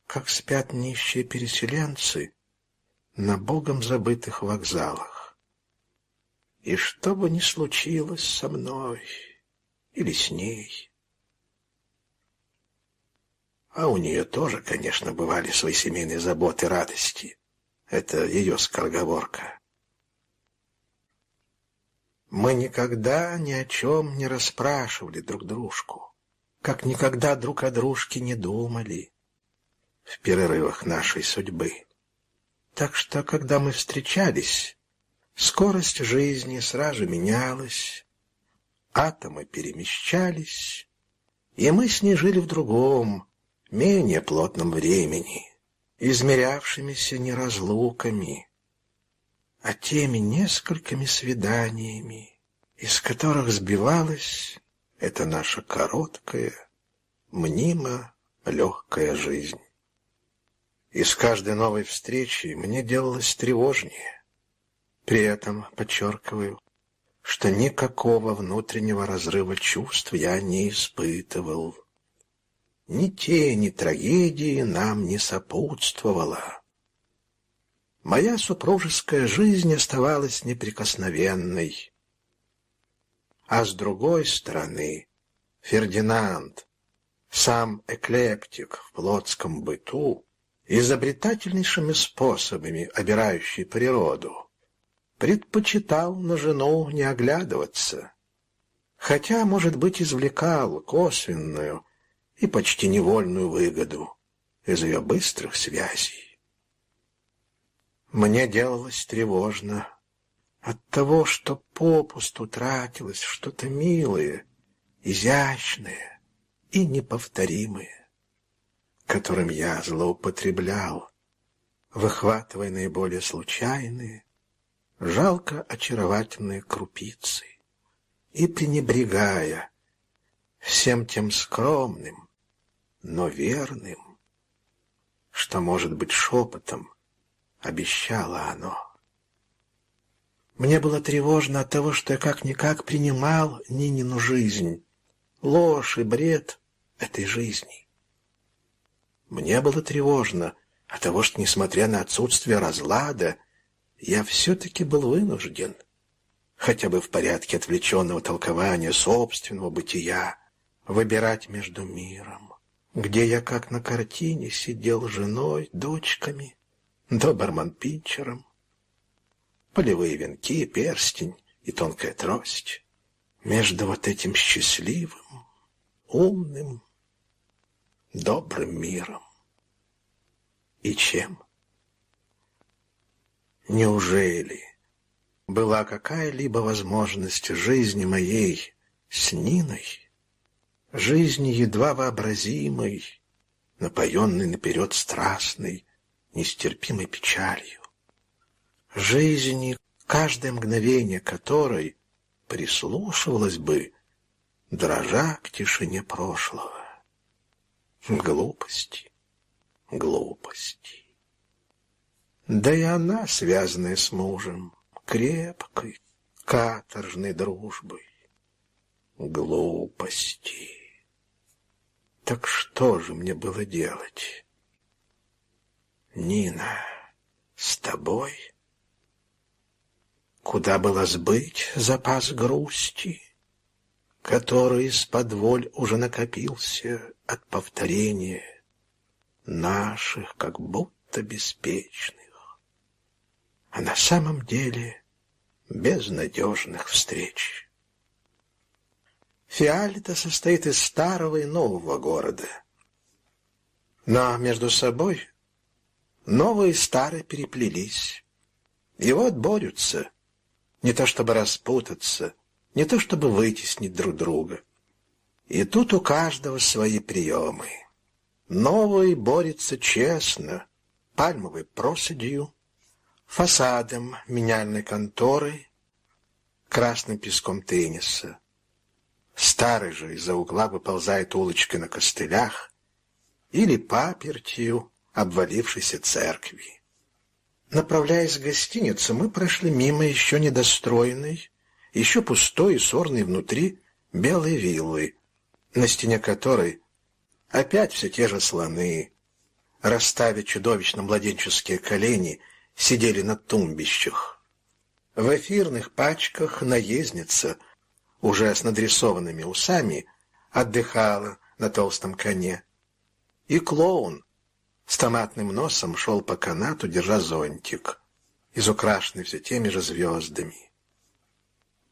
как спят нищие переселенцы на богом забытых вокзалах. И что бы ни случилось со мной или с ней, а у нее тоже, конечно, бывали свои семейные заботы, радости. Это ее скороговорка. Мы никогда ни о чем не расспрашивали друг дружку, как никогда друг о дружке не думали в перерывах нашей судьбы. Так что, когда мы встречались, скорость жизни сразу менялась, атомы перемещались, и мы с ней жили в другом, менее плотном времени, измерявшимися не разлуками, а теми несколькими свиданиями, из которых сбивалась эта наша короткая, мнимо легкая жизнь. И с каждой новой встречи мне делалось тревожнее. При этом, подчеркиваю, что никакого внутреннего разрыва чувств я не испытывал. Ни тени трагедии нам не сопутствовало. Моя супружеская жизнь оставалась неприкосновенной. А с другой стороны, Фердинанд, сам эклептик в плотском быту, изобретательнейшими способами обирающий природу, предпочитал на жену не оглядываться, хотя, может быть, извлекал косвенную и почти невольную выгоду из ее быстрых связей. Мне делалось тревожно от того, что попусту тратилось что-то милое, изящное и неповторимое, которым я злоупотреблял, выхватывая наиболее случайные, жалко очаровательные крупицы и пренебрегая всем тем скромным, но верным, что может быть шепотом, обещало оно. Мне было тревожно от того, что я как-никак принимал Нинину жизнь, ложь и бред этой жизни. Мне было тревожно от того, что, несмотря на отсутствие разлада, я все-таки был вынужден, хотя бы в порядке отвлеченного толкования собственного бытия, выбирать между миром, где я, как на картине, сидел женой, дочками, доберман-пинчером, полевые венки, перстень и тонкая трость. Между вот этим счастливым, умным, добрым миром. И чем? Неужели была какая-либо возможность жизни моей с Ниной, жизни едва вообразимой, напоенной наперед страстной, нестерпимой печалью. Жизни, каждое мгновение которой прислушивалось бы, дрожа к тишине прошлого. Глупости, глупости. Да и она, связанная с мужем, крепкой, каторжной дружбой. Глупости. Так что же мне было делать? Нина, с тобой? Куда было сбыть запас грусти, который из-под воль уже накопился от повторения наших как будто беспечных, а на самом деле безнадежных встреч? Фиалита состоит из старого и нового города, но между собой Новые и старые переплелись. И вот борются, не то чтобы распутаться, не то чтобы вытеснить друг друга. И тут у каждого свои приемы. Новый борется честно, пальмовой проседью, фасадом меняльной конторы, красным песком тенниса. Старый же из-за угла выползает улочкой на костылях или папертью, обвалившейся церкви. Направляясь в гостиницу, мы прошли мимо еще недостроенной, еще пустой и сорной внутри белой виллы, на стене которой опять все те же слоны, расставив чудовищно младенческие колени, сидели на тумбищах. В эфирных пачках наездница, уже с надрисованными усами, отдыхала на толстом коне. И клоун с томатным носом шел по канату, держа зонтик, изукрашенный все теми же звездами.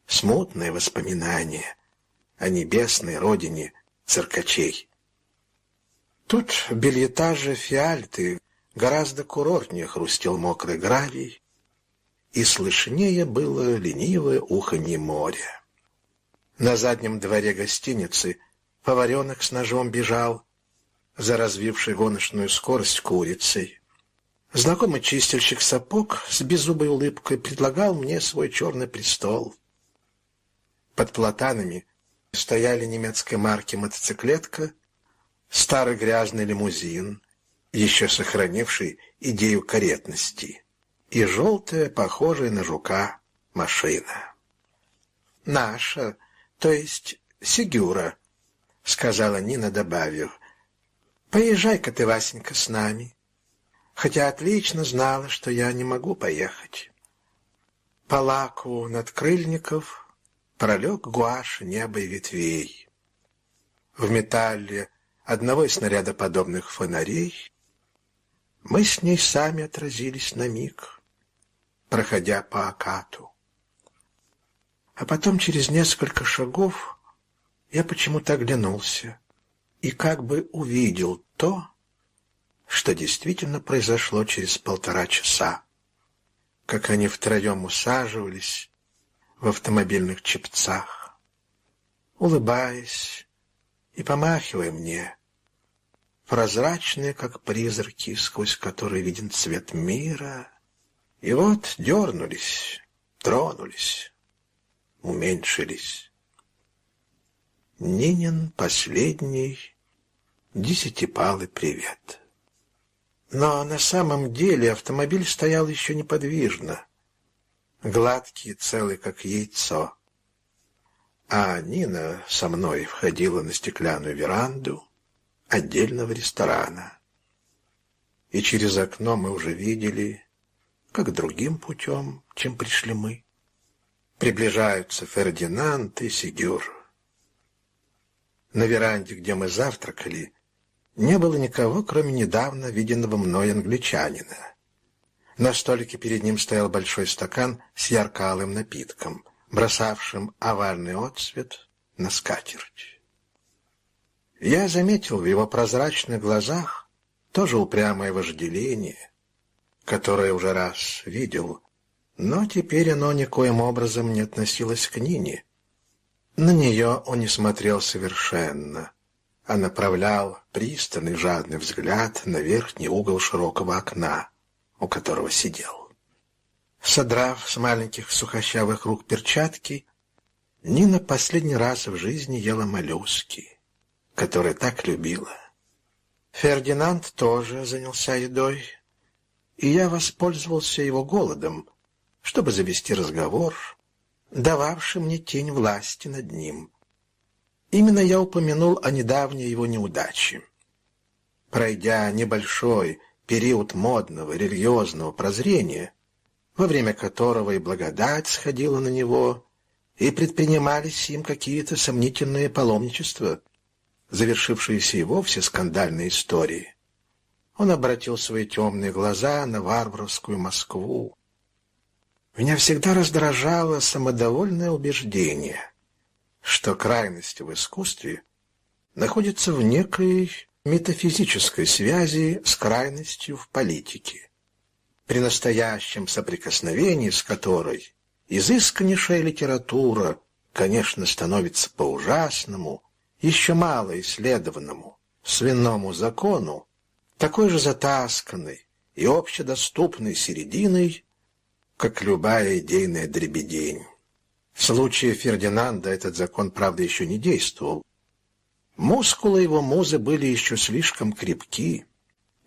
Смутные воспоминания о небесной родине циркачей. Тут в бельетаже фиальты гораздо курортнее хрустел мокрый гравий, и слышнее было ленивое уханье моря. На заднем дворе гостиницы поваренок с ножом бежал за развившей гоночную скорость курицей. Знакомый чистильщик сапог с беззубой улыбкой предлагал мне свой черный престол. Под платанами стояли немецкой марки мотоциклетка, старый грязный лимузин, еще сохранивший идею каретности, и желтая, похожая на жука, машина. «Наша, то есть Сигюра», — сказала Нина, добавив, «поезжай-ка ты, Васенька, с нами» хотя отлично знала, что я не могу поехать. По лаку надкрыльников пролег гуашь неба и ветвей. В металле одного из снарядоподобных фонарей мы с ней сами отразились на миг, проходя по окату. А потом через несколько шагов я почему-то оглянулся и как бы увидел то, что действительно произошло через полтора часа, как они втроем усаживались в автомобильных чепцах, улыбаясь и помахивая мне, прозрачные, как призраки, сквозь которые виден цвет мира, и вот дернулись, тронулись, уменьшились. Нинин последний десятипалый привет. Но на самом деле автомобиль стоял еще неподвижно, гладкий, целый, как яйцо. А Нина со мной входила на стеклянную веранду отдельного ресторана. И через окно мы уже видели, как другим путем, чем пришли мы, приближаются Фердинанд и Сигюр. На веранде, где мы завтракали, не было никого, кроме недавно виденного мной англичанина. На столике перед ним стоял большой стакан с яркалым напитком, бросавшим овальный отцвет на скатерть. Я заметил в его прозрачных глазах тоже упрямое вожделение, которое уже раз видел, но теперь оно никоим образом не относилось к Нине. На нее он не смотрел совершенно — а направлял пристальный жадный взгляд на верхний угол широкого окна, у которого сидел. Содрав с маленьких сухощавых рук перчатки, Нина последний раз в жизни ела моллюски, которые так любила. Фердинанд тоже занялся едой, и я воспользовался его голодом, чтобы завести разговор, дававший мне тень власти над ним — Именно я упомянул о недавней его неудаче. Пройдя небольшой период модного религиозного прозрения, во время которого и благодать сходила на него, и предпринимались им какие-то сомнительные паломничества, завершившиеся и вовсе скандальной историей, он обратил свои темные глаза на варварскую Москву. Меня всегда раздражало самодовольное убеждение — что крайность в искусстве находится в некой метафизической связи с крайностью в политике, при настоящем соприкосновении с которой изысканнейшая литература, конечно, становится по ужасному, еще мало исследованному свиному закону, такой же затасканной и общедоступной серединой, как любая идейная дребедень. В случае Фердинанда этот закон, правда, еще не действовал. Мускулы его музы были еще слишком крепки,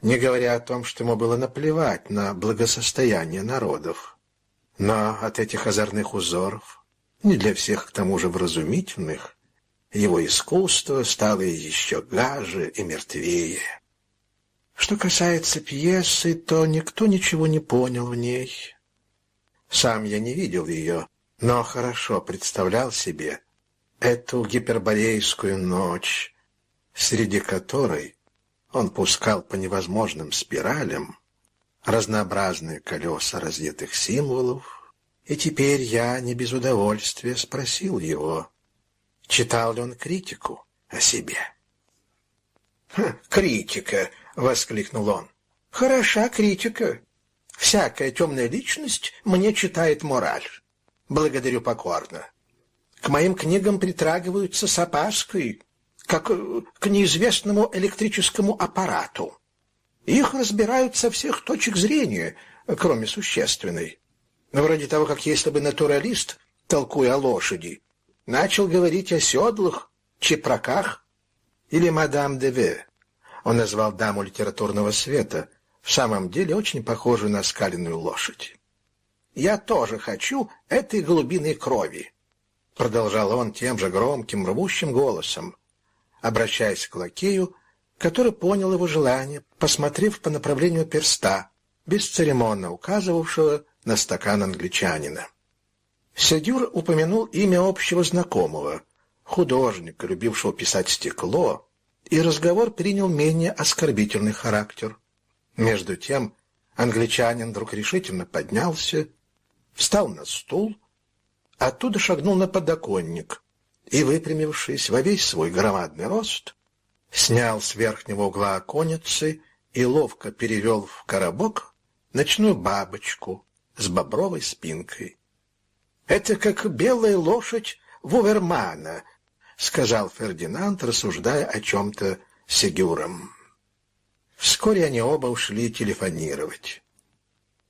не говоря о том, что ему было наплевать на благосостояние народов. Но от этих озорных узоров, не для всех к тому же вразумительных, его искусство стало еще гаже и мертвее. Что касается пьесы, то никто ничего не понял в ней. Сам я не видел ее, но хорошо представлял себе эту гиперборейскую ночь, среди которой он пускал по невозможным спиралям разнообразные колеса раздетых символов, и теперь я не без удовольствия спросил его, читал ли он критику о себе. «Хм, «Критика!» — воскликнул он. «Хороша критика. Всякая темная личность мне читает мораль. Благодарю покорно. К моим книгам притрагиваются с опаской, как к неизвестному электрическому аппарату. Их разбирают со всех точек зрения, кроме существенной. Вроде того, как если бы натуралист, толкуя о лошади, начал говорить о седлах, чепраках или мадам де Ве. Он назвал даму литературного света, в самом деле очень похожую на скаленную лошадь. «Я тоже хочу этой голубиной крови», — продолжал он тем же громким, рвущим голосом, обращаясь к лакею, который понял его желание, посмотрев по направлению перста, бесцеремонно указывавшего на стакан англичанина. Седюр упомянул имя общего знакомого, художника, любившего писать стекло, и разговор принял менее оскорбительный характер. Между тем англичанин вдруг решительно поднялся, встал на стул, оттуда шагнул на подоконник и, выпрямившись во весь свой громадный рост, снял с верхнего угла оконницы и ловко перевел в коробок ночную бабочку с бобровой спинкой. «Это как белая лошадь Вувермана», — сказал Фердинанд, рассуждая о чем-то с Сегюром. Вскоре они оба ушли телефонировать.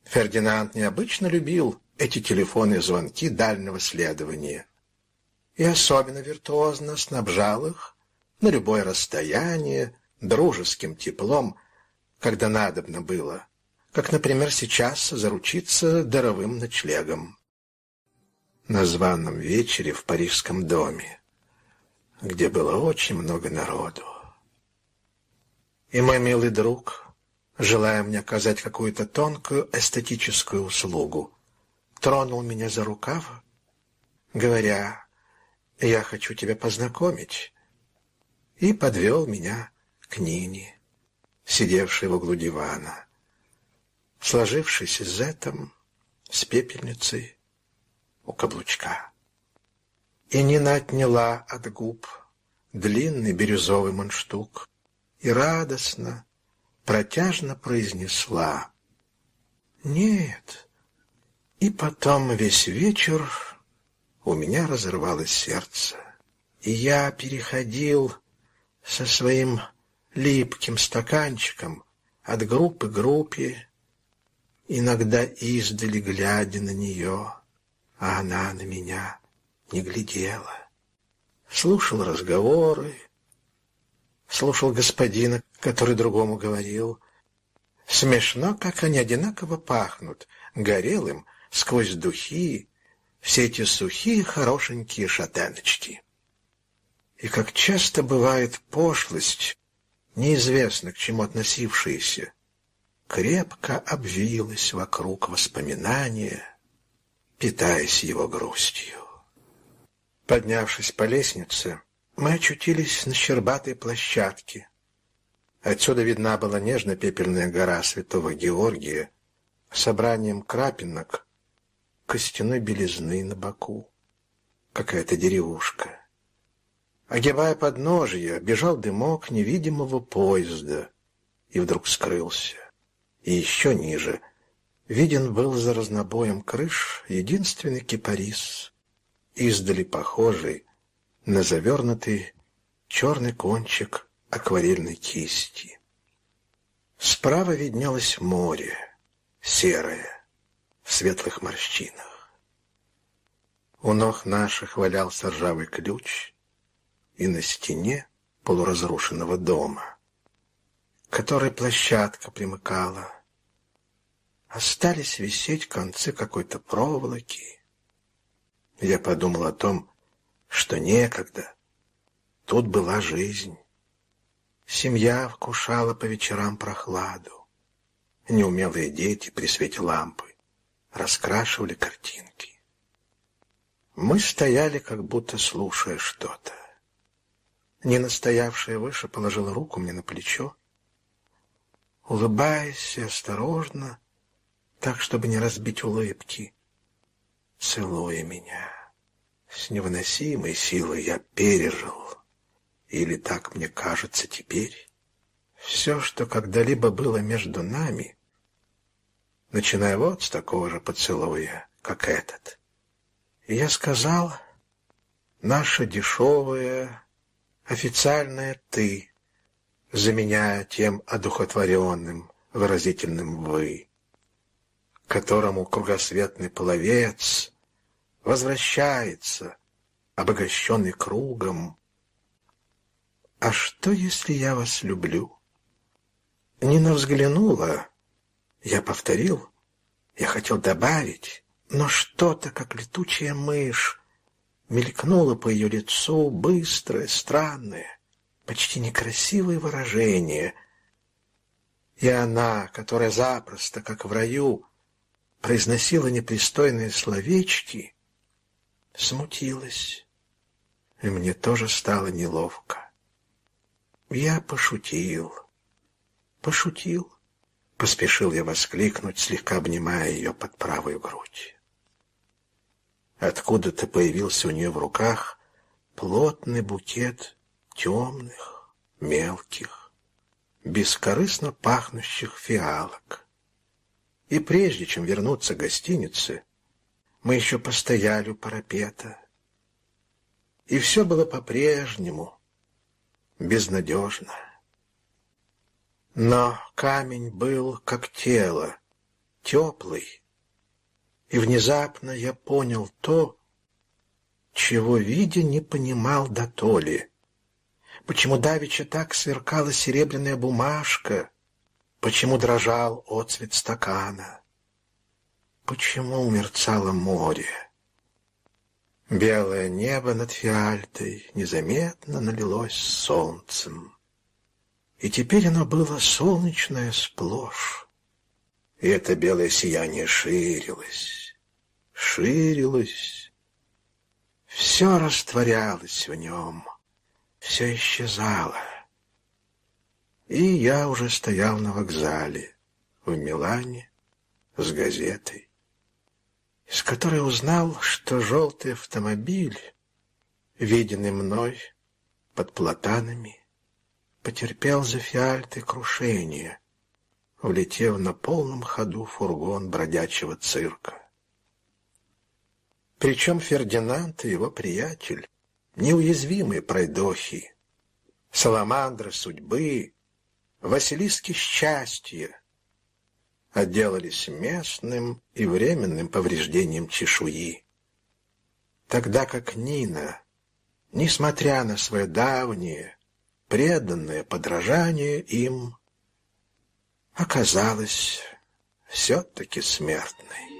Фердинанд необычно любил эти телефонные звонки дальнего следования и особенно виртуозно снабжал их на любое расстояние дружеским теплом, когда надобно было, как, например, сейчас заручиться даровым ночлегом. На званом вечере в парижском доме, где было очень много народу. И мой милый друг, желая мне оказать какую-то тонкую эстетическую услугу, тронул меня за рукав, говоря, «Я хочу тебя познакомить и подвел меня к Нине, сидевшей в углу дивана, сложившись из этом с пепельницей у каблучка. И Нина отняла от губ длинный бирюзовый мундштук и радостно, протяжно произнесла «Нет». И потом весь вечер у меня разрывалось сердце, и я переходил со своим липким стаканчиком от группы к группе, иногда издали глядя на нее, а она на меня не глядела. Слушал разговоры, слушал господина, который другому говорил. Смешно, как они одинаково пахнут, горелым, сквозь духи, все эти сухие хорошенькие шатеночки. И как часто бывает пошлость, неизвестно к чему относившаяся, крепко обвилась вокруг воспоминания, питаясь его грустью. Поднявшись по лестнице, мы очутились на щербатой площадке. Отсюда видна была нежно-пепельная гора Святого Георгия с собранием крапинок костяной белизны на боку. Какая-то деревушка. Огибая подножье, бежал дымок невидимого поезда и вдруг скрылся. И еще ниже виден был за разнобоем крыш единственный кипарис, издали похожий на завернутый черный кончик акварельной кисти. Справа виднелось море, серое, в светлых морщинах. У ног наших валялся ржавый ключ — и на стене полуразрушенного дома, к которой площадка примыкала, остались висеть концы какой-то проволоки. Я подумал о том, что некогда Тут была жизнь. Семья вкушала по вечерам прохладу. Неумелые дети при свете лампы раскрашивали картинки. Мы стояли, как будто слушая что-то. Нина, стоявшая выше, положила руку мне на плечо. Улыбаясь и осторожно, так, чтобы не разбить улыбки, целуя меня. С невыносимой силой я пережил, или так мне кажется теперь, все, что когда-либо было между нами, начиная вот с такого же поцелуя, как этот. И я сказал, наше дешевое, официальное «ты», заменяя тем одухотворенным, выразительным «вы», которому кругосветный половец возвращается, обогащенный кругом. «А что, если я вас люблю?» Нина взглянула, я повторил, я хотел добавить, но что-то, как летучая мышь, мелькнуло по ее лицу быстрое, странное, почти некрасивое выражение. И она, которая запросто, как в раю, произносила непристойные словечки, смутилась, и мне тоже стало неловко. Я пошутил, пошутил, поспешил я воскликнуть, слегка обнимая ее под правую грудь. Откуда-то появился у нее в руках плотный букет темных, мелких, бескорыстно пахнущих фиалок. И прежде чем вернуться к гостинице, мы еще постояли у парапета. И все было по-прежнему, безнадежно. Но камень был как тело, теплый, и внезапно я понял то, чего видя не понимал до толи. Почему давеча так сверкала серебряная бумажка, почему дрожал отцвет стакана, почему мерцало море. Белое небо над фиальтой незаметно налилось солнцем. И теперь оно было солнечное сплошь. И это белое сияние ширилось, ширилось. Все растворялось в нем, все исчезало. И я уже стоял на вокзале в Милане с газетой, из которой узнал, что желтый автомобиль, виденный мной под платанами, потерпел за фиальты крушение — влетев на полном ходу фургон бродячего цирка. Причем Фердинанд и его приятель, неуязвимые пройдохи, саламандры судьбы, Василиски счастья, отделались местным и временным повреждением чешуи. Тогда как Нина, несмотря на свое давнее, преданное подражание им, оказалась все-таки смертной.